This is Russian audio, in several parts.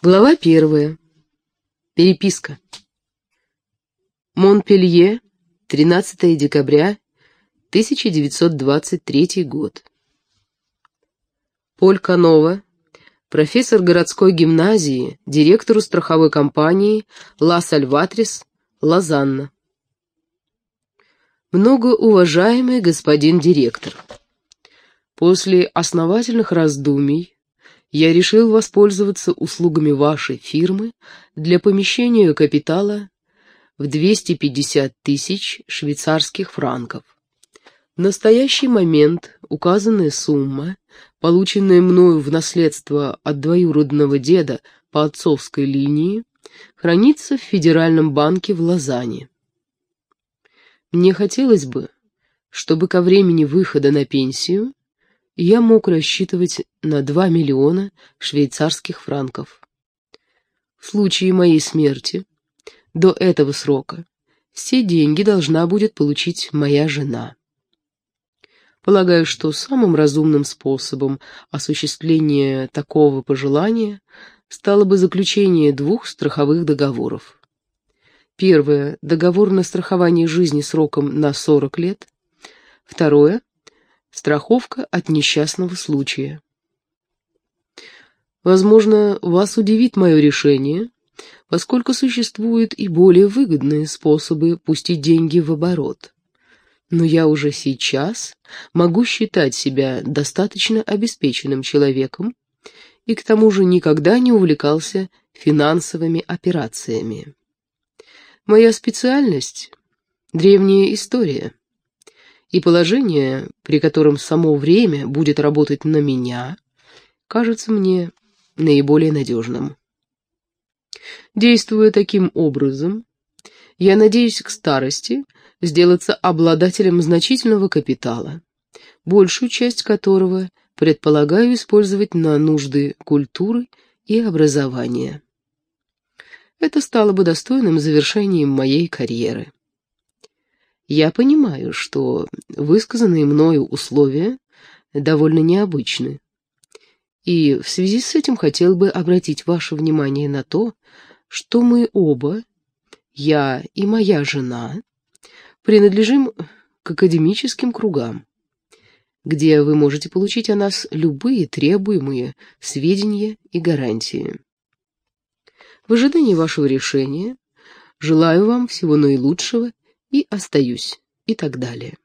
Глава первая. Переписка. Монпелье, 13 декабря, 1923 год. Поль Канова, профессор городской гимназии, директору страховой компании «Ла Сальватрис», Лозанна. Многоуважаемый господин директор, после основательных раздумий я решил воспользоваться услугами вашей фирмы для помещения капитала в 250 тысяч швейцарских франков. В настоящий момент указанная сумма, полученная мною в наследство от двоюродного деда по отцовской линии, хранится в Федеральном банке в Лозанне. Мне хотелось бы, чтобы ко времени выхода на пенсию я мог рассчитывать на 2 миллиона швейцарских франков. В случае моей смерти, до этого срока, все деньги должна будет получить моя жена. Полагаю, что самым разумным способом осуществления такого пожелания стало бы заключение двух страховых договоров. Первое – договор на страхование жизни сроком на 40 лет. Второе Страховка от несчастного случая. Возможно, вас удивит мое решение, поскольку существуют и более выгодные способы пустить деньги в оборот. Но я уже сейчас могу считать себя достаточно обеспеченным человеком и к тому же никогда не увлекался финансовыми операциями. Моя специальность — древняя история и положение, при котором само время будет работать на меня, кажется мне наиболее надежным. Действуя таким образом, я надеюсь к старости сделаться обладателем значительного капитала, большую часть которого предполагаю использовать на нужды культуры и образования. Это стало бы достойным завершением моей карьеры. Я понимаю, что высказанные мною условия довольно необычны. И в связи с этим хотел бы обратить ваше внимание на то, что мы оба, я и моя жена, принадлежим к академическим кругам, где вы можете получить о нас любые требуемые сведения и гарантии. В ожидании вашего решения желаю вам всего наилучшего и остаюсь, и так далее.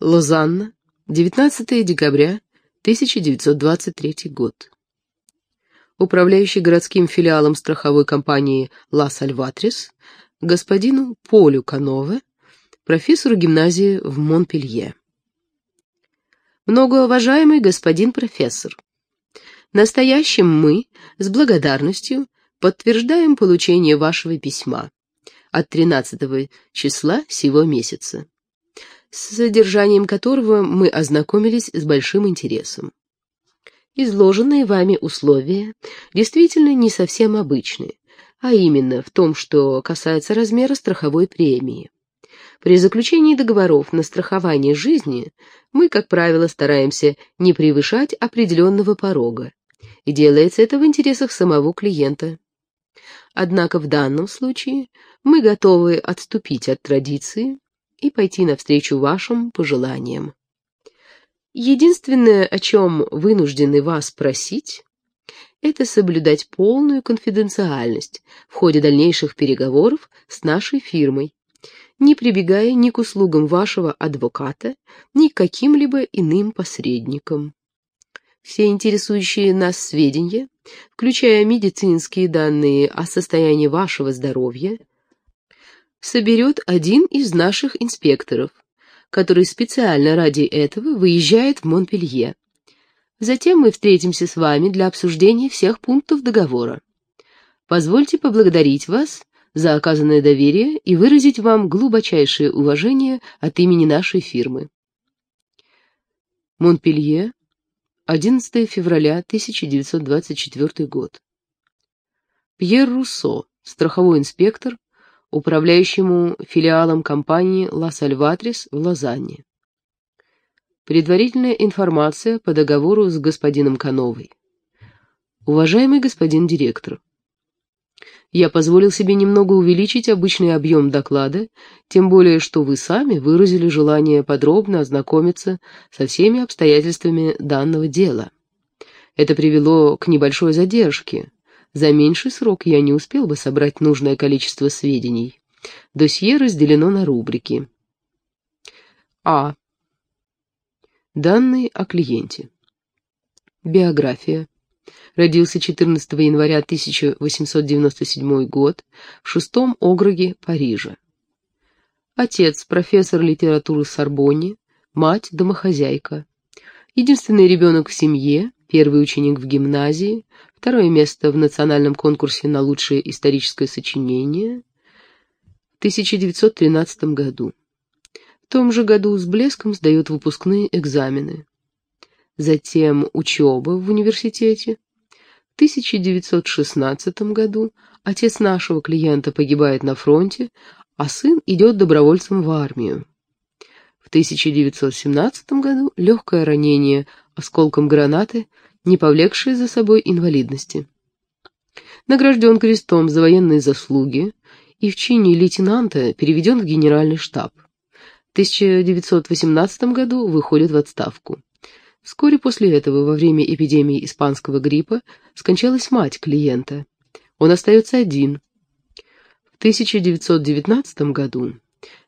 Лозанна, 19 декабря 1923 год. Управляющий городским филиалом страховой компании «Ла Сальватрис» господину Полю Канове, профессору гимназии в Монпелье. Многоуважаемый господин профессор, настоящим мы с благодарностью подтверждаем получение вашего письма от 13 числа сего месяца, с содержанием которого мы ознакомились с большим интересом. Изложенные вами условия действительно не совсем обычные, а именно в том, что касается размера страховой премии. При заключении договоров на страхование жизни мы, как правило, стараемся не превышать определенного порога, и делается это в интересах самого клиента. Однако в данном случае мы готовы отступить от традиции и пойти навстречу вашим пожеланиям. Единственное, о чем вынуждены вас просить, это соблюдать полную конфиденциальность в ходе дальнейших переговоров с нашей фирмой, не прибегая ни к услугам вашего адвоката, ни к каким-либо иным посредникам. Все интересующие нас сведения, включая медицинские данные о состоянии вашего здоровья, соберет один из наших инспекторов, который специально ради этого выезжает в Монпелье. Затем мы встретимся с вами для обсуждения всех пунктов договора. Позвольте поблагодарить вас за оказанное доверие и выразить вам глубочайшее уважение от имени нашей фирмы. Монпелье, 11 февраля 1924 год. Пьер Руссо, страховой инспектор, управляющему филиалом компании «Ла Сальватрис» в Лозанне. Предварительная информация по договору с господином Кановой. Уважаемый господин директор, я позволил себе немного увеличить обычный объем доклада, тем более что вы сами выразили желание подробно ознакомиться со всеми обстоятельствами данного дела. Это привело к небольшой задержке. За меньший срок я не успел бы собрать нужное количество сведений. Досье разделено на рубрики. А. Данные о клиенте. Биография. Родился 14 января 1897 год в шестом округе Парижа. Отец – профессор литературы Сорбонне, мать – домохозяйка. Единственный ребенок в семье, первый ученик в гимназии, второе место в национальном конкурсе на лучшее историческое сочинение в 1913 году. В том же году с блеском сдает выпускные экзамены. Затем учеба в университете, 1916 году отец нашего клиента погибает на фронте, а сын идет добровольцем в армию. В 1917 году легкое ранение осколком гранаты, не повлекшее за собой инвалидности. Награжден крестом за военные заслуги и в чине лейтенанта переведен в генеральный штаб. В 1918 году выходит в отставку. Вскоре после этого, во время эпидемии испанского гриппа, скончалась мать клиента. Он остается один. В 1919 году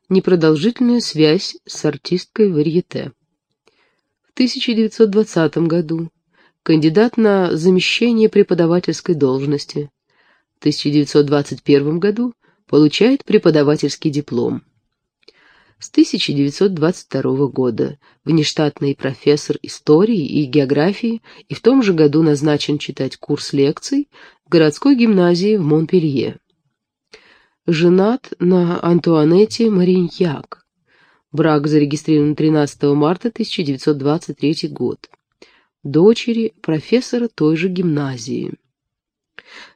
непродолжительная связь с артисткой варьете. В 1920 году кандидат на замещение преподавательской должности. В 1921 году получает преподавательский диплом с 1922 года, внештатный профессор истории и географии и в том же году назначен читать курс лекций в городской гимназии в Монпелье. Женат на Антуанетте Мариньяк. Брак зарегистрирован 13 марта 1923 год. Дочери профессора той же гимназии.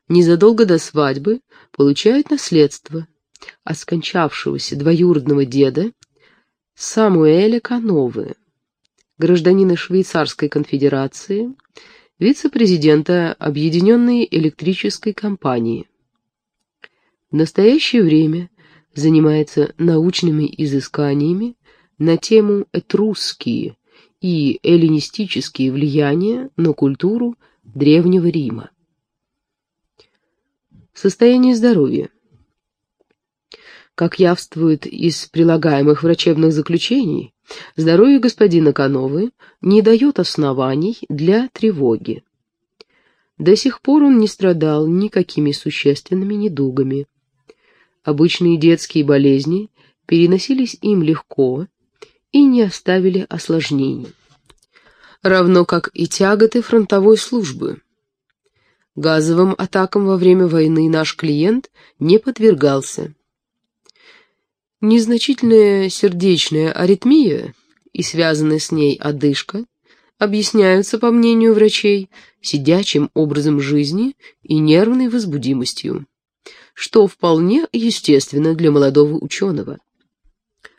Незадолго до свадьбы получает наследство от скончавшегося двоюродного деда Самуэля Кановы, гражданина Швейцарской конфедерации, вице-президента Объединенной электрической компании. В настоящее время занимается научными изысканиями на тему «Этрусские и эллинистические влияния на культуру Древнего Рима». Состояние здоровья. Как явствует из прилагаемых врачебных заключений, здоровье господина Кановы не дает оснований для тревоги. До сих пор он не страдал никакими существенными недугами. Обычные детские болезни переносились им легко и не оставили осложнений. Равно как и тяготы фронтовой службы. Газовым атакам во время войны наш клиент не подвергался. Незначительная сердечная аритмия и связанная с ней одышка объясняются, по мнению врачей, сидячим образом жизни и нервной возбудимостью, что вполне естественно для молодого ученого.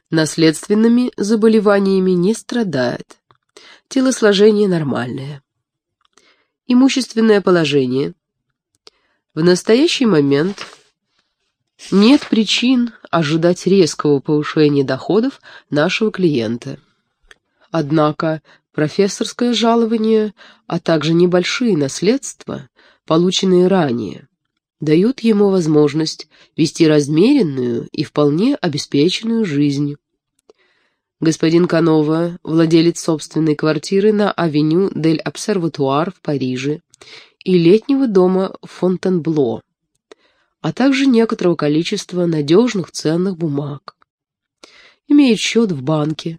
Наследственными заболеваниями не страдает. Телосложение нормальное. Имущественное положение. В настоящий момент нет причин ожидать резкого повышения доходов нашего клиента. Однако профессорское жалование, а также небольшие наследства, полученные ранее, дают ему возможность вести размеренную и вполне обеспеченную жизнь. Господин Канова, владелец собственной квартиры на авеню Дель Обсерватуар в Париже и летнего дома Фонтенбло, а также некоторого количества надежных ценных бумаг. Имеет счет в банке.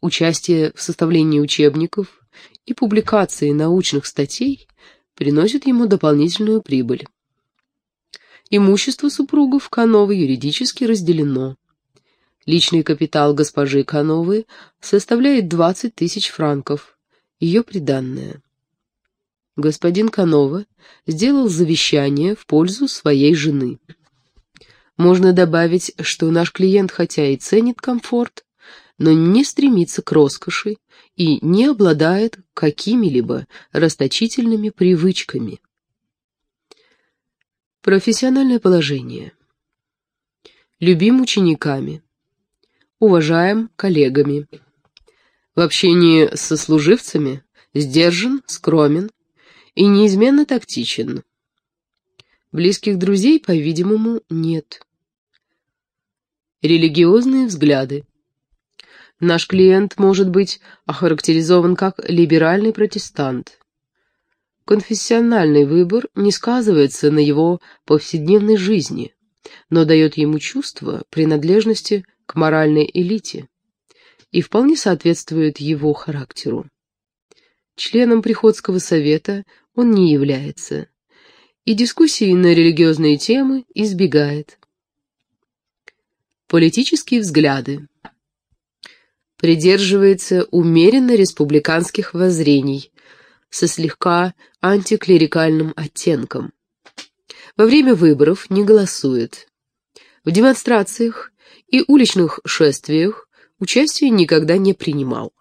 Участие в составлении учебников и публикации научных статей приносит ему дополнительную прибыль. Имущество супругов Кановы юридически разделено. Личный капитал госпожи Кановы составляет 20 тысяч франков, ее приданное господин Канова сделал завещание в пользу своей жены. Можно добавить, что наш клиент хотя и ценит комфорт, но не стремится к роскоши и не обладает какими-либо расточительными привычками. Профессиональное положение. Любим учениками. Уважаем коллегами. В общении со сослуживцами сдержан, скромен и неизменно тактичен. Близких друзей, по-видимому, нет. Религиозные взгляды. Наш клиент может быть охарактеризован как либеральный протестант. Конфессиональный выбор не сказывается на его повседневной жизни, но дает ему чувство принадлежности к моральной элите и вполне соответствует его характеру. Членом приходского совета он не является, и дискуссии на религиозные темы избегает. Политические взгляды. Придерживается умеренно республиканских воззрений со слегка антиклерикальным оттенком. Во время выборов не голосует. В демонстрациях и уличных шествиях участия никогда не принимал.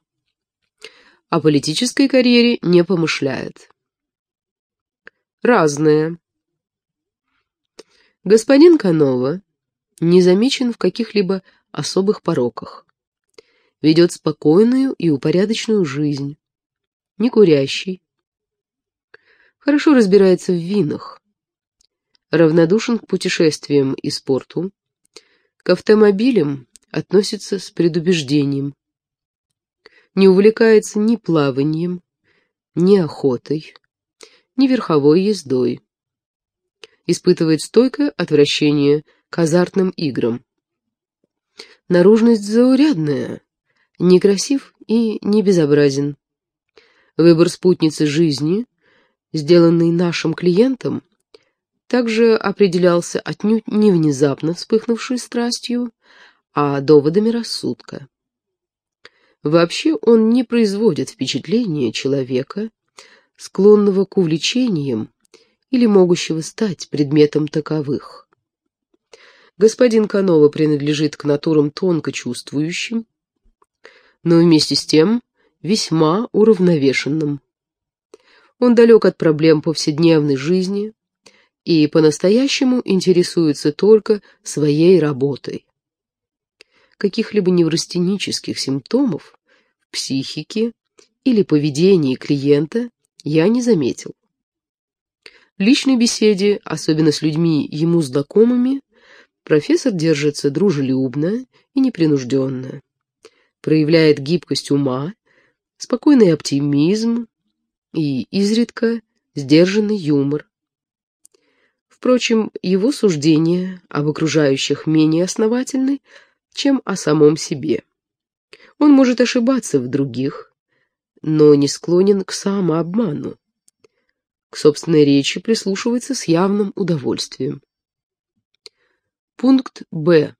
О политической карьере не помышляет. Разные. Господин Канова не замечен в каких-либо особых пороках. Ведет спокойную и упорядоченную жизнь. Не курящий. Хорошо разбирается в винах. Равнодушен к путешествиям и спорту. К автомобилям относится с предубеждением. Не увлекается ни плаванием, ни охотой ни верховой ездой. Испытывает стойкое отвращение к азартным играм. Наружность заурядная, некрасив и не безобразен. Выбор спутницы жизни, сделанный нашим клиентом, также определялся отнюдь не внезапно вспыхнувшей страстью, а доводами рассудка. Вообще он не производит впечатления человека, склонного к увлечениям или могущего стать предметом таковых. Господин Канова принадлежит к натурам тонко чувствующим, но вместе с тем весьма уравновешенным. Он далек от проблем повседневной жизни и по-настоящему интересуется только своей работой. Каких-либо неврастенических симптомов в психике или поведении клиента я не заметил. Личной беседе, особенно с людьми ему знакомыми, профессор держится дружелюбно и непринужденно, проявляет гибкость ума, спокойный оптимизм и изредка сдержанный юмор. Впрочем, его суждения об окружающих менее основательны, чем о самом себе. Он может ошибаться в других, но не склонен к самообману. К собственной речи прислушивается с явным удовольствием. Пункт Б.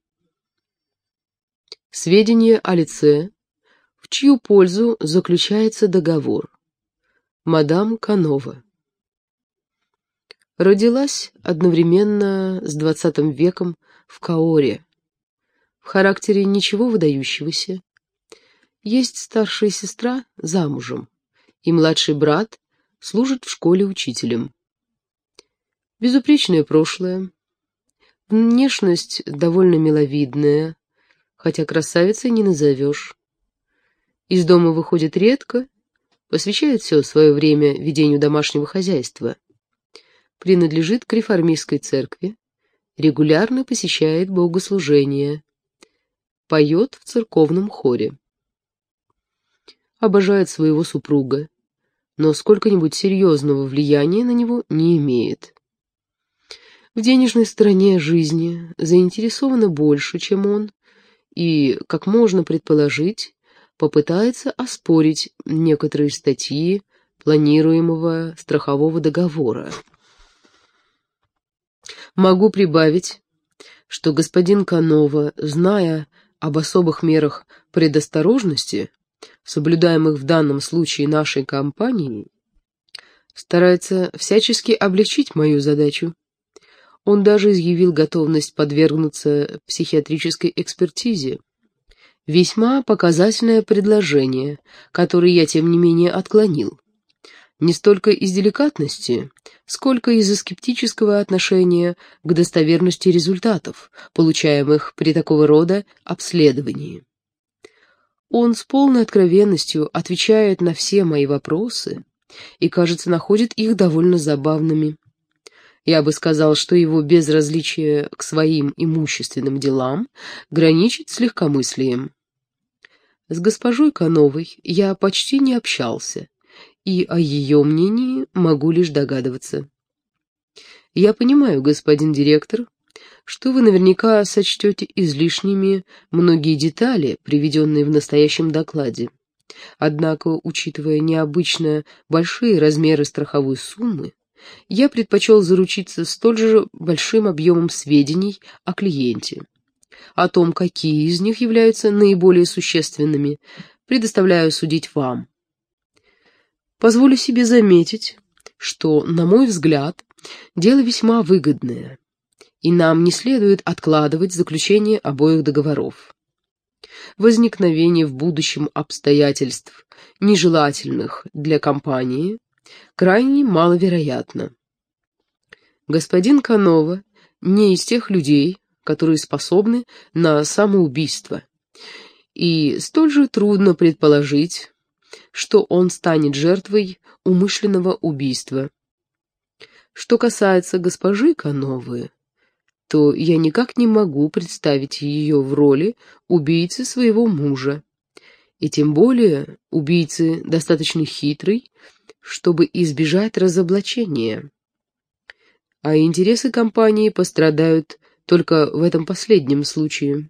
Сведения о лице, в чью пользу заключается договор. Мадам Канова. Родилась одновременно с двадцатым веком в Каоре. В характере ничего выдающегося, есть старшая сестра замужем, и младший брат служит в школе учителем. Безупречное прошлое, внешность довольно миловидная, хотя красавицей не назовешь. Из дома выходит редко, посвящает все свое время ведению домашнего хозяйства. Принадлежит к реформистской церкви, регулярно посещает богослужения, поет в церковном хоре обожает своего супруга, но сколько-нибудь серьезного влияния на него не имеет. В денежной стороне жизни заинтересована больше, чем он, и, как можно предположить, попытается оспорить некоторые статьи планируемого страхового договора. Могу прибавить, что господин Канова, зная об особых мерах предосторожности, соблюдаемых в данном случае нашей компанией, старается всячески облегчить мою задачу. Он даже изъявил готовность подвергнуться психиатрической экспертизе, Весьма показательное предложение, которое я, тем не менее, отклонил. Не столько из деликатности, сколько из-за скептического отношения к достоверности результатов, получаемых при такого рода обследовании. Он с полной откровенностью отвечает на все мои вопросы и, кажется, находит их довольно забавными. Я бы сказал, что его безразличие к своим имущественным делам граничит с легкомыслием. С госпожой Кановой я почти не общался, и о ее мнении могу лишь догадываться. Я понимаю, господин директор, что вы наверняка сочтете излишними многие детали, приведенные в настоящем докладе. Однако, учитывая необычно большие размеры страховой суммы, я предпочел заручиться столь же большим объемом сведений о клиенте. О том, какие из них являются наиболее существенными, предоставляю судить вам. Позволю себе заметить, что, на мой взгляд, дело весьма выгодное, и нам не следует откладывать заключение обоих договоров. Возникновение в будущем обстоятельств, нежелательных для компании, крайне маловероятно. Господин Канова не из тех людей, которые способны на самоубийство, и столь же трудно предположить, что он станет жертвой умышленного убийства. Что касается госпожи Кановы, то я никак не могу представить ее в роли убийцы своего мужа, и тем более убийцы достаточно хитрой, чтобы избежать разоблачения. А интересы компании пострадают только в этом последнем случае.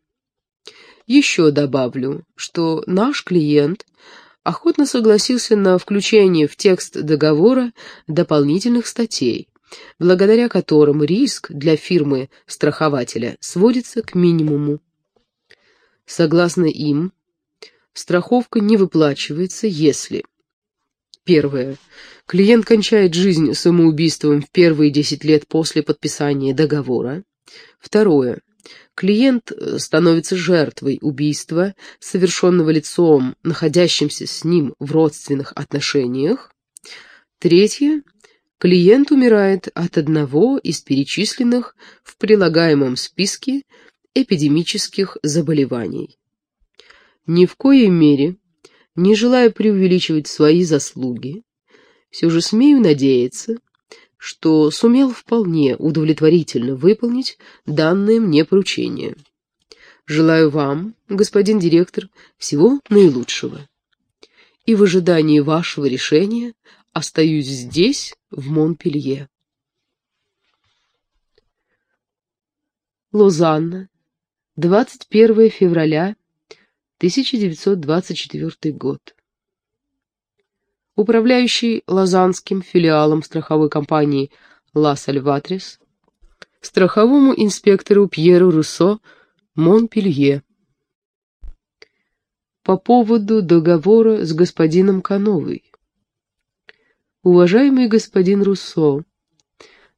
Еще добавлю, что наш клиент охотно согласился на включение в текст договора дополнительных статей, благодаря которым риск для фирмы-страхователя сводится к минимуму. Согласно им, страховка не выплачивается, если Первое. Клиент кончает жизнь самоубийством в первые 10 лет после подписания договора. Второе. Клиент э, становится жертвой убийства, совершенного лицом, находящимся с ним в родственных отношениях. Третье. Клиент умирает от одного из перечисленных в прилагаемом списке эпидемических заболеваний. Ни в коей мере, не желая преувеличивать свои заслуги, все же смею надеяться, что сумел вполне удовлетворительно выполнить данное мне поручение. Желаю вам, господин директор, всего наилучшего. И в ожидании вашего решения остаюсь здесь, в Монпелье. Лозанна, 21 февраля 1924 год управляющий лозанским филиалом страховой компании «Ла Сальватрис», страховому инспектору Пьеру Руссо Монпелье. По поводу договора с господином Кановой. Уважаемый господин Руссо,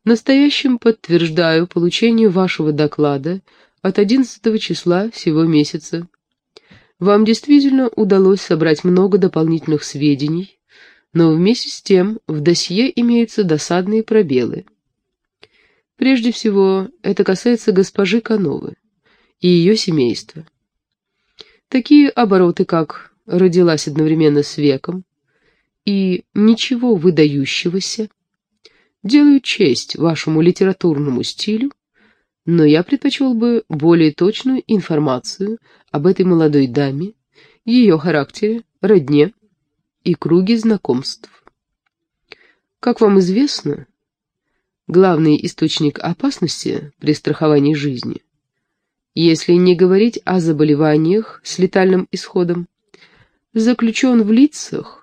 настоящим подтверждаю получение вашего доклада от 11 числа сего месяца. Вам действительно удалось собрать много дополнительных сведений, но вместе с тем в досье имеются досадные пробелы. Прежде всего, это касается госпожи Кановы и ее семейства. Такие обороты, как «родилась одновременно с веком» и «ничего выдающегося» делают честь вашему литературному стилю, но я предпочел бы более точную информацию об этой молодой даме, ее характере, родне, и круги знакомств. Как вам известно, главный источник опасности при страховании жизни, если не говорить о заболеваниях с летальным исходом, заключен в лицах,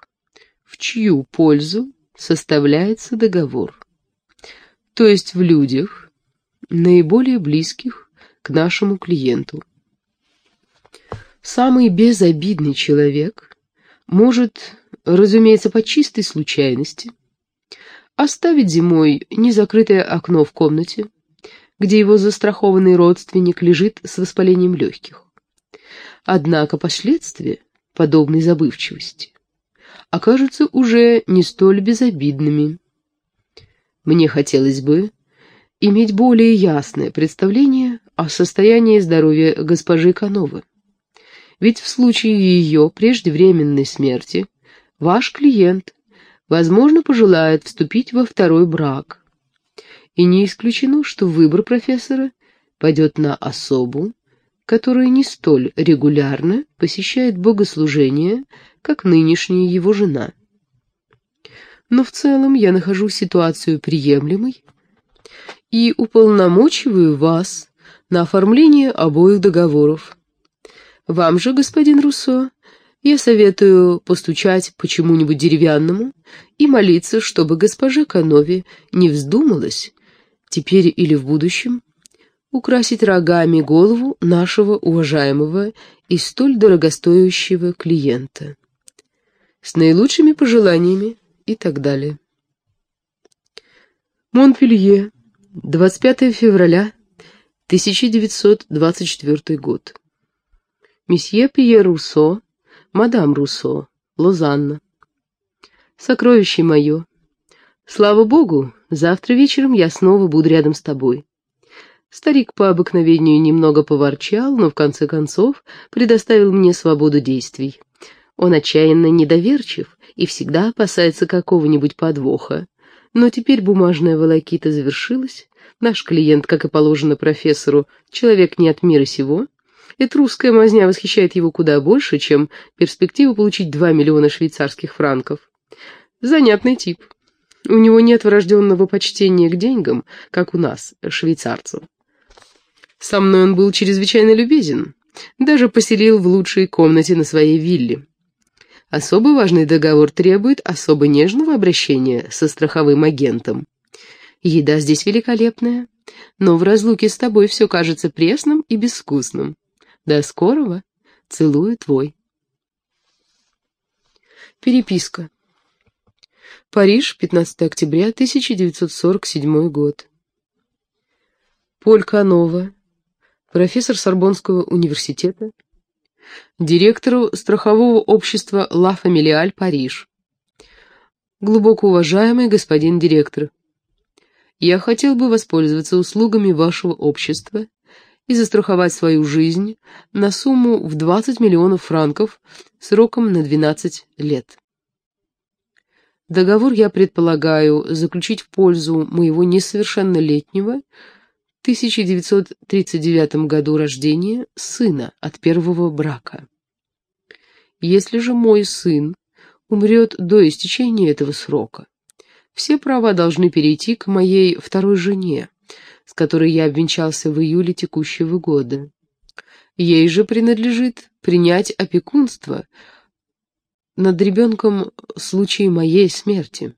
чью пользу составляется договор, то есть в людях, наиболее близких к нашему клиенту. Самый безобидный человек может разумеется, по чистой случайности, оставить зимой незакрытое окно в комнате, где его застрахованный родственник лежит с воспалением легких. Однако последствия подобной забывчивости окажутся уже не столь безобидными. Мне хотелось бы иметь более ясное представление о состоянии здоровья госпожи Кановы. Ведь в случае ее преждевременной смерти ваш клиент, возможно, пожелает вступить во второй брак. И не исключено, что выбор профессора пойдет на особу, которая не столь регулярно посещает богослужения, как нынешняя его жена. Но в целом я нахожу ситуацию приемлемой и уполномочиваю вас на оформление обоих договоров. Вам же, господин Руссо, я советую постучать почему-нибудь деревянному и молиться, чтобы госпожа Канови не вздумалась, теперь или в будущем, украсить рогами голову нашего уважаемого и столь дорогостоящего клиента. С наилучшими пожеланиями и так далее. Монпелье, 25 февраля 1924 год. Месье Пьер Руссо, мадам Руссо, Лозанна. Сокровище мое, слава богу, завтра вечером я снова буду рядом с тобой. Старик по обыкновению немного поворчал, но в конце концов предоставил мне свободу действий. Он отчаянно недоверчив и всегда опасается какого-нибудь подвоха. Но теперь бумажная волокита завершилась. Наш клиент, как и положено профессору, человек не от мира сего. Эта русская мазня восхищает его куда больше, чем перспектива получить два миллиона швейцарских франков. Занятный тип. У него нет врожденного почтения к деньгам, как у нас, швейцарцев. Со мной он был чрезвычайно любезен, даже поселил в лучшей комнате на своей вилле. Особо важный договор требует особо нежного обращения со страховым агентом. Еда здесь великолепная, но в разлуке с тобой все кажется пресным и безвкусным. До скорого. Целую твой. Переписка. Париж, 15 октября 1947 год. Поль Канова, профессор Сорбонского университета, директору страхового общества «Ла Фамилиаль Париж». Глубоко уважаемый господин директор, я хотел бы воспользоваться услугами вашего общества и застраховать свою жизнь на сумму в 20 миллионов франков сроком на 12 лет. Договор я предполагаю заключить в пользу моего несовершеннолетнего 1939 году рождения сына от первого брака. Если же мой сын умрет до истечения этого срока, все права должны перейти к моей второй жене, с которой я обвенчался в июле текущего года. Ей же принадлежит принять опекунство над ребенком в случае моей смерти.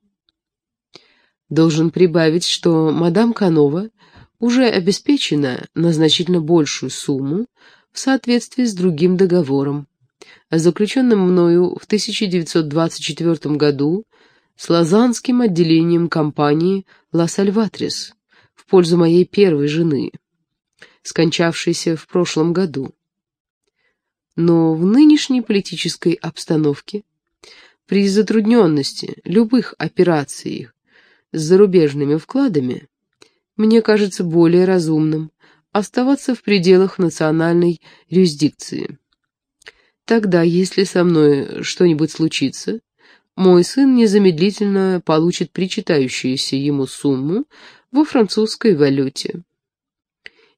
Должен прибавить, что мадам Канова — уже обеспечена на значительно большую сумму в соответствии с другим договором, заключенным мною в 1924 году с Лозаннским отделением компании «Ла Сальватрис» в пользу моей первой жены, скончавшейся в прошлом году. Но в нынешней политической обстановке, при затрудненности любых операций с зарубежными вкладами, мне кажется более разумным оставаться в пределах национальной юрисдикции. Тогда, если со мной что-нибудь случится, мой сын незамедлительно получит причитающуюся ему сумму во французской валюте.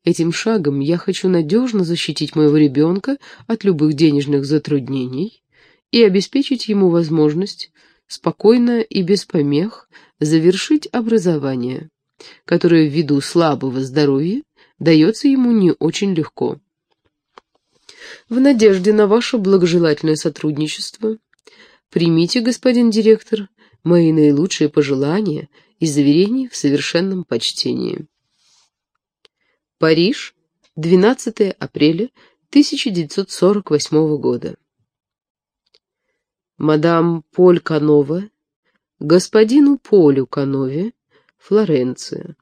Этим шагом я хочу надежно защитить моего ребенка от любых денежных затруднений и обеспечить ему возможность спокойно и без помех завершить образование которое ввиду слабого здоровья дается ему не очень легко. В надежде на ваше благожелательное сотрудничество примите, господин директор, мои наилучшие пожелания и заверения в совершенном почтении. Париж, 12 апреля 1948 года. Мадам Поль Канова, господину Полю Канове, Флоренция.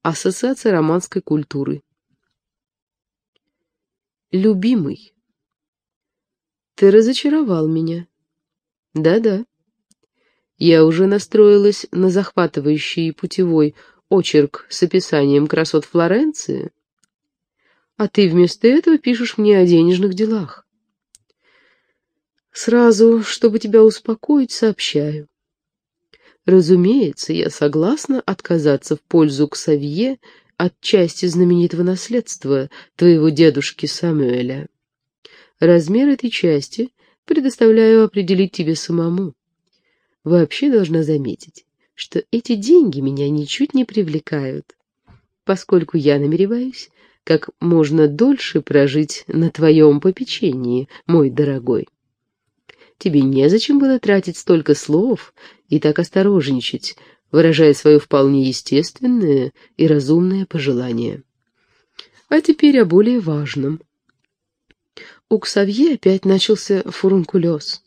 Ассоциация романской культуры. Любимый, Ты разочаровал меня. Да-да. Я уже настроилась на захватывающий путевой очерк с описанием красот Флоренции, а ты вместо этого пишешь мне о денежных делах. Сразу, чтобы тебя успокоить, сообщаю. Разумеется, я согласна отказаться в пользу Ксавье от части знаменитого наследства твоего дедушки Самуэля. Размер этой части предоставляю определить тебе самому. Вообще должна заметить, что эти деньги меня ничуть не привлекают, поскольку я намереваюсь как можно дольше прожить на твоем попечении, мой дорогой. Тебе незачем было тратить столько слов и так осторожничать, выражая свое вполне естественное и разумное пожелание. А теперь о более важном. У Ксавье опять начался фурункулез.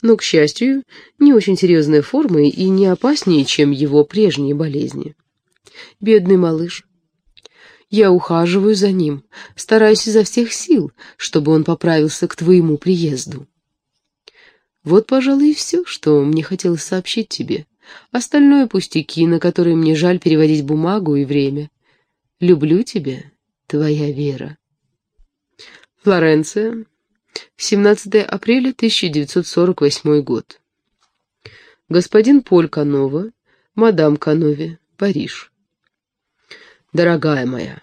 Но, к счастью, не очень серьезной формы и не опаснее, чем его прежние болезни. Бедный малыш. Я ухаживаю за ним, стараюсь изо всех сил, чтобы он поправился к твоему приезду. Вот, пожалуй, и все, что мне хотелось сообщить тебе. Остальное пустяки, на которые мне жаль переводить бумагу и время. Люблю тебя, твоя Вера. Флоренция, 17 апреля 1948 год. Господин Поль Канова, мадам Канове, Париж. Дорогая моя,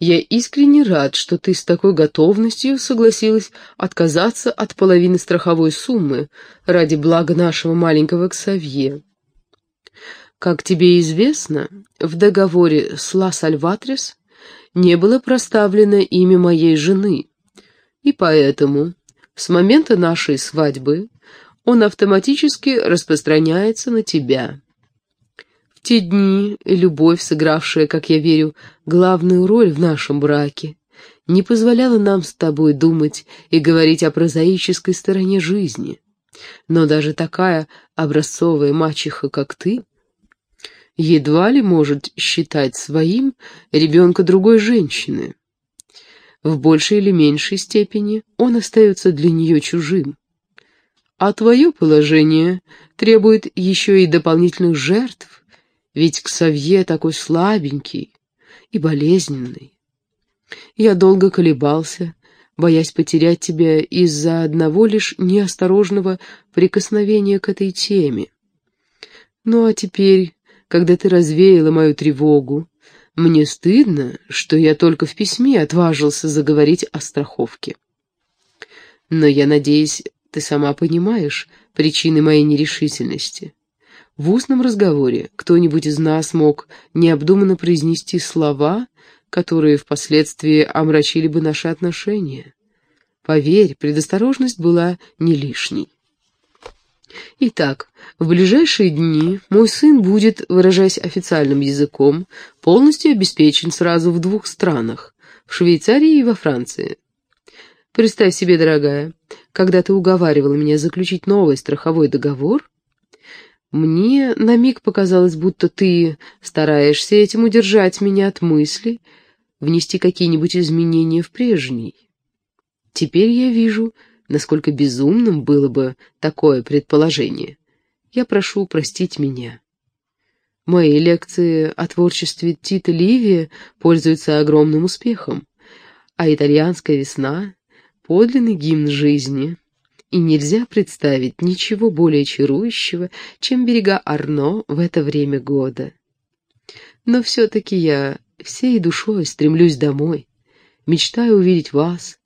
я искренне рад, что ты с такой готовностью согласилась отказаться от половины страховой суммы ради блага нашего маленького Ксавье. Как тебе известно, в договоре с Ла Сальватрес не было проставлено имя моей жены, и поэтому с момента нашей свадьбы он автоматически распространяется на тебя. Те дни любовь, сыгравшая, как я верю, главную роль в нашем браке, не позволяла нам с тобой думать и говорить о прозаической стороне жизни. Но даже такая образцовая мачеха, как ты, едва ли может считать своим ребенка другой женщины. В большей или меньшей степени он остается для нее чужим. А твое положение требует еще и дополнительных жертв, ведь Ксавье такой слабенький и болезненный. Я долго колебался, боясь потерять тебя из-за одного лишь неосторожного прикосновения к этой теме. Ну а теперь, когда ты развеяла мою тревогу, мне стыдно, что я только в письме отважился заговорить о страховке. Но я надеюсь, ты сама понимаешь причины моей нерешительности. В устном разговоре кто-нибудь из нас мог необдуманно произнести слова, которые впоследствии омрачили бы наши отношения. Поверь, предосторожность была не лишней. Итак, в ближайшие дни мой сын будет, выражаясь официальным языком, полностью обеспечен сразу в двух странах — в Швейцарии и во Франции. Представь себе, дорогая, когда ты уговаривала меня заключить новый страховой договор, мне на миг показалось, будто ты стараешься этим удержать меня от мысли, внести какие-нибудь изменения в прежний. Теперь я вижу, насколько безумным было бы такое предположение. Я прошу простить меня. Мои лекции о творчестве Тита Ливия пользуются огромным успехом, а итальянская весна — подлинный гимн жизни — и нельзя представить ничего более чарующего, чем берега Арно в это время года. Но все-таки я всей душой стремлюсь домой, мечтаю увидеть вас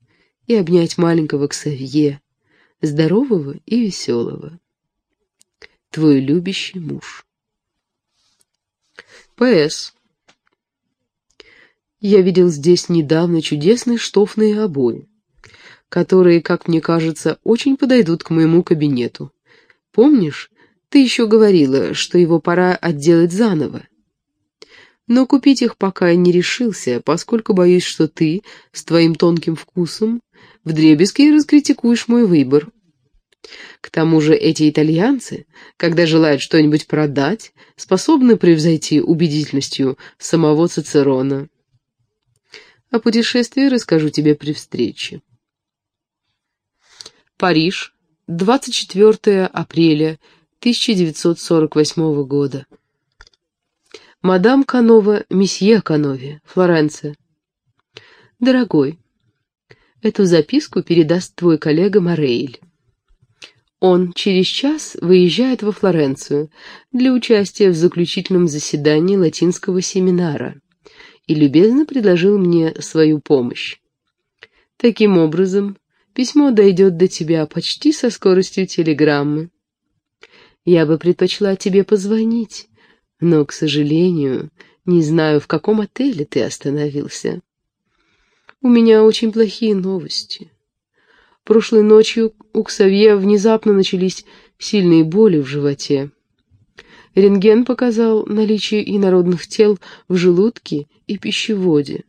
и обнять маленького Ксавье, здорового и веселого. Твой любящий муж. П.С. Я видел здесь недавно чудесные штофные обои которые, как мне кажется, очень подойдут к моему кабинету. Помнишь, ты еще говорила, что его пора отделать заново? Но купить их пока не решился, поскольку боюсь, что ты, с твоим тонким вкусом, вдребезги раскритикуешь мой выбор. К тому же эти итальянцы, когда желают что-нибудь продать, способны превзойти убедительностью самого Цицерона. О путешествии расскажу тебе при встрече. Париж, 24 апреля 1948 года. Мадам Канова, месье Канове, Флоренция. Дорогой, эту записку передаст твой коллега Морейль. Он через час выезжает во Флоренцию для участия в заключительном заседании латинского семинара и любезно предложил мне свою помощь. Таким образом, письмо дойдет до тебя почти со скоростью телеграммы. Я бы предпочла тебе позвонить, но, к сожалению, не знаю, в каком отеле ты остановился. У меня очень плохие новости. Прошлой ночью у Ксавье внезапно начались сильные боли в животе. Рентген показал наличие инородных тел в желудке и пищеводе.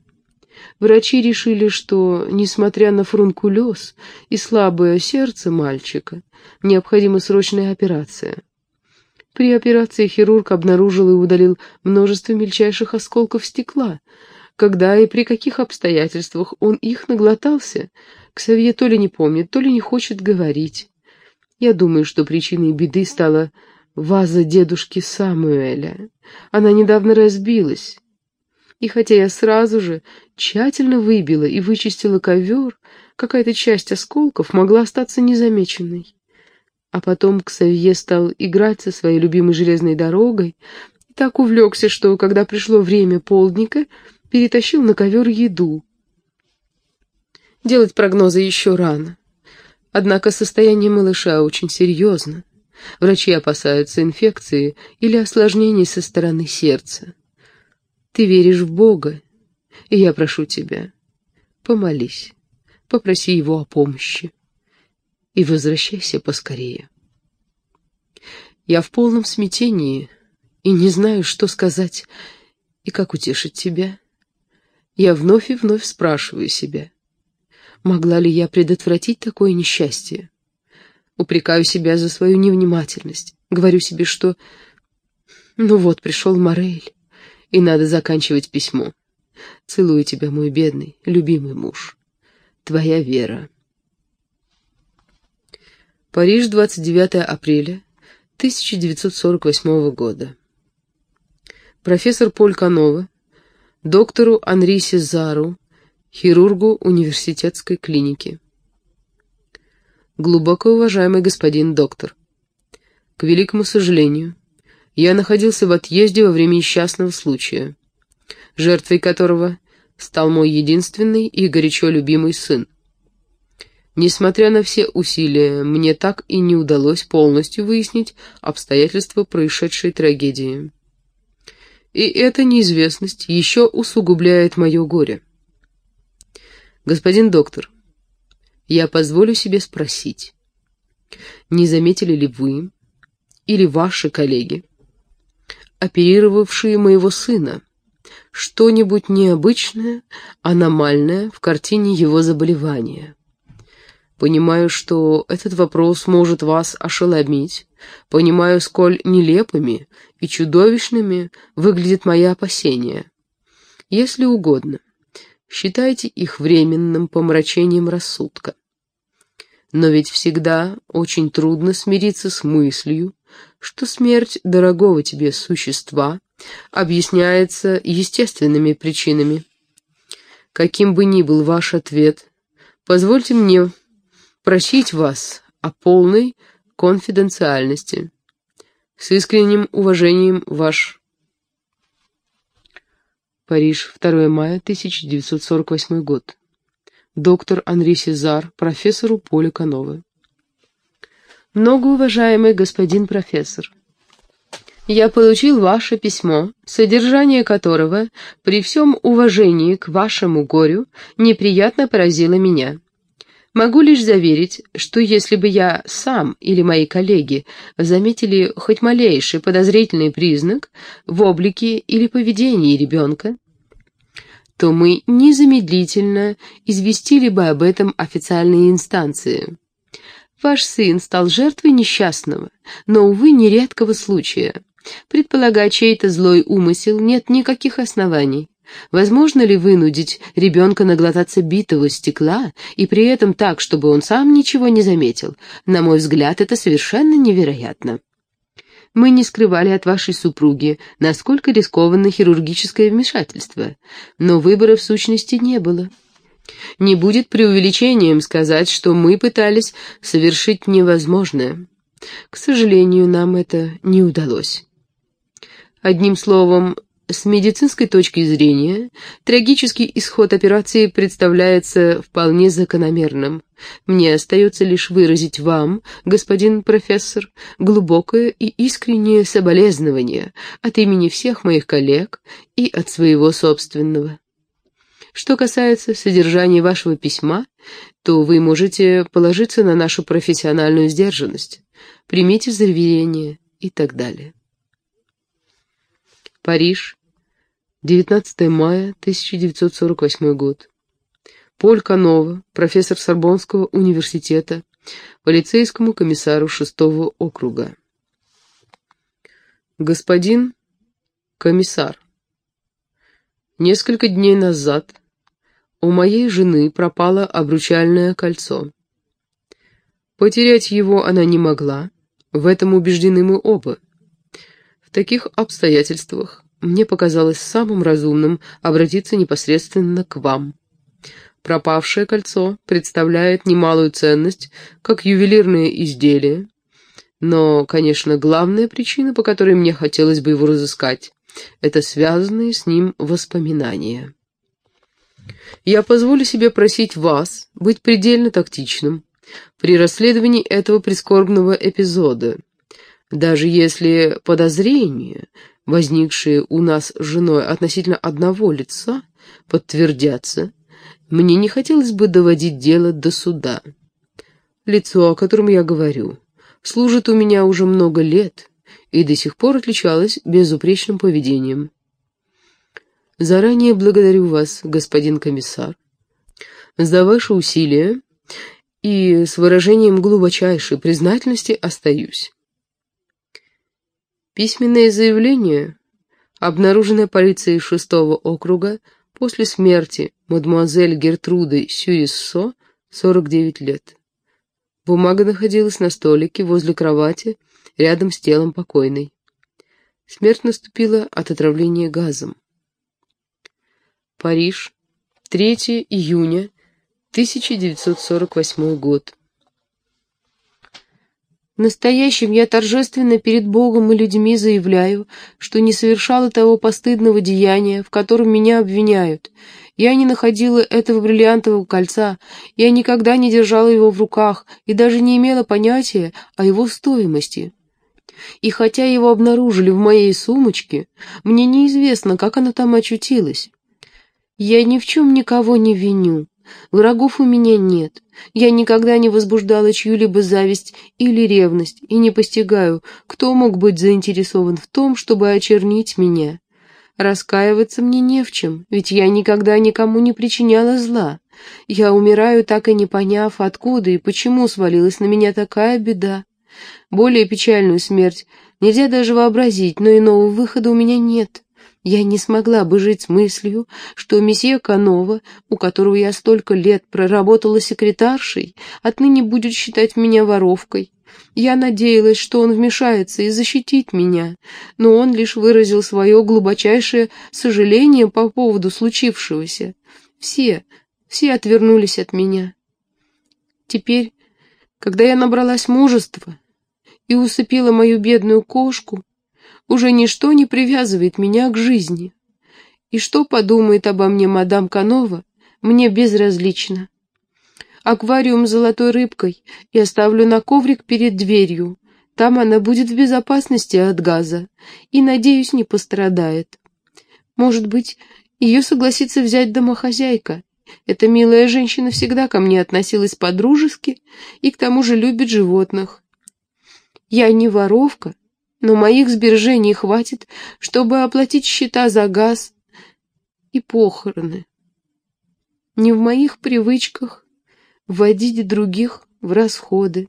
Врачи решили, что, несмотря на фурункулез и слабое сердце мальчика, необходима срочная операция. При операции хирург обнаружил и удалил множество мельчайших осколков стекла. Когда и при каких обстоятельствах он их наглотался, Ксавье то ли не помнит, то ли не хочет говорить. Я думаю, что причиной беды стала ваза дедушки Самуэля. Она недавно разбилась. И хотя я сразу же тщательно выбила и вычистила ковер, какая-то часть осколков могла остаться незамеченной. А потом Ксавье стал играть со своей любимой железной дорогой и так увлекся, что, когда пришло время полдника, перетащил на ковер еду. Делать прогнозы еще рано. Однако состояние малыша очень серьезно. Врачи опасаются инфекции или осложнений со стороны сердца. Ты веришь в Бога, и я прошу тебя, помолись, попроси Его о помощи и возвращайся поскорее. Я в полном смятении и не знаю, что сказать и как утешить тебя. Я вновь и вновь спрашиваю себя, могла ли я предотвратить такое несчастье? Упрекаю себя за свою невнимательность, говорю себе, что... Ну вот, пришел Морель и надо заканчивать письмо. Целую тебя, мой бедный, любимый муж. Твоя Вера. Париж, 29 апреля 1948 года. Профессор Поль Канова, доктору Анри Сезару, хирургу университетской клиники. Глубоко уважаемый господин доктор, к великому сожалению, я находился в отъезде во время несчастного случая, жертвой которого стал мой единственный и горячо любимый сын. Несмотря на все усилия, мне так и не удалось полностью выяснить обстоятельства происшедшей трагедии. И эта неизвестность еще усугубляет мое горе. Господин доктор, я позволю себе спросить, не заметили ли вы или ваши коллеги, оперировавшие моего сына. Что-нибудь необычное, аномальное в картине его заболевания. Понимаю, что этот вопрос может вас ошеломить. Понимаю, сколь нелепыми и чудовищными выглядят мои опасения. Если угодно, считайте их временным помрачением рассудка. Но ведь всегда очень трудно смириться с мыслью, что смерть дорогого тебе существа объясняется естественными причинами. Каким бы ни был ваш ответ, позвольте мне просить вас о полной конфиденциальности. С искренним уважением, ваш Париж, 2 мая 1948 год. Доктор Анри Сезар, профессору Поле Кановы. Многоуважаемый господин профессор, я получил ваше письмо, содержание которого, при всем уважении к вашему горю, неприятно поразило меня. Могу лишь заверить, что если бы я сам или мои коллеги заметили хоть малейший подозрительный признак в облике или поведении ребенка, то мы незамедлительно известили бы об этом официальные инстанции. Ваш сын стал жертвой несчастного, но, увы, нередкого случая. Предполагать чей-то злой умысел нет никаких оснований. Возможно ли вынудить ребенка наглотаться битого стекла и при этом так, чтобы он сам ничего не заметил? На мой взгляд, это совершенно невероятно. Мы не скрывали от вашей супруги, насколько рискованно хирургическое вмешательство, но выбора в сущности не было. Не будет преувеличением сказать, что мы пытались совершить невозможное. К сожалению, нам это не удалось. Одним словом, с медицинской точки зрения, трагический исход операции представляется вполне закономерным. Мне остается лишь выразить вам, господин профессор, глубокое и искреннее соболезнование от имени всех моих коллег и от своего собственного. Что касается содержания вашего письма, то вы можете положиться на нашу профессиональную сдержанность. Примите заверение и так далее. Париж, 19 мая 1948 год. Поль Канова, профессор Сорбонского университета, полицейскому комиссару шестого округа. Господин комиссар, несколько дней назад у моей жены пропало обручальное кольцо. Потерять его она не могла, в этом убеждены мы оба. В таких обстоятельствах мне показалось самым разумным обратиться непосредственно к вам. Пропавшее кольцо представляет немалую ценность, как ювелирное изделие, но, конечно, главная причина, по которой мне хотелось бы его разыскать, это связанные с ним воспоминания. Я позволю себе просить вас быть предельно тактичным при расследовании этого прискорбного эпизода, даже если подозрения, возникшие у нас с женой относительно одного лица, подтвердятся, мне не хотелось бы доводить дело до суда. Лицо, о котором я говорю, служит у меня уже много лет и до сих пор отличалось безупречным поведением. Заранее благодарю вас, господин комиссар, за ваши усилия и с выражением глубочайшей признательности остаюсь. Письменное заявление, обнаруженное полицией шестого округа после смерти мадемуазель Гертруды Сюиссо, 49 лет. Бумага находилась на столике возле кровати, рядом с телом покойной. Смерть наступила от отравления газом. Париж, 3 июня 1948 год. Настоящим я торжественно перед Богом и людьми заявляю, что не совершала того постыдного деяния, в котором меня обвиняют. Я не находила этого бриллиантового кольца, я никогда не держала его в руках и даже не имела понятия о его стоимости. И хотя его обнаружили в моей сумочке, мне неизвестно, как оно там очутилось. Я ни в чем никого не виню. Врагов у меня нет. Я никогда не возбуждала чью-либо зависть или ревность и не постигаю, кто мог быть заинтересован в том, чтобы очернить меня. Раскаиваться мне не в чем, ведь я никогда никому не причиняла зла. Я умираю, так и не поняв, откуда и почему свалилась на меня такая беда. Более печальную смерть нельзя даже вообразить, но иного выхода у меня нет. Я не смогла бы жить с мыслью, что месье Канова, у которого я столько лет проработала секретаршей, отныне будет считать меня воровкой. Я надеялась, что он вмешается и защитит меня, но он лишь выразил свое глубочайшее сожаление по поводу случившегося. Все, все отвернулись от меня. Теперь, когда я набралась мужества и усыпила мою бедную кошку, уже ничто не привязывает меня к жизни. И что подумает обо мне мадам Канова, мне безразлично. Аквариум с золотой рыбкой я оставлю на коврик перед дверью. Там она будет в безопасности от газа и, надеюсь, не пострадает. Может быть, ее согласится взять домохозяйка. Эта милая женщина всегда ко мне относилась по-дружески и к тому же любит животных. Я не воровка, но моих сбережений хватит, чтобы оплатить счета за газ и похороны. Не в моих привычках вводить других в расходы.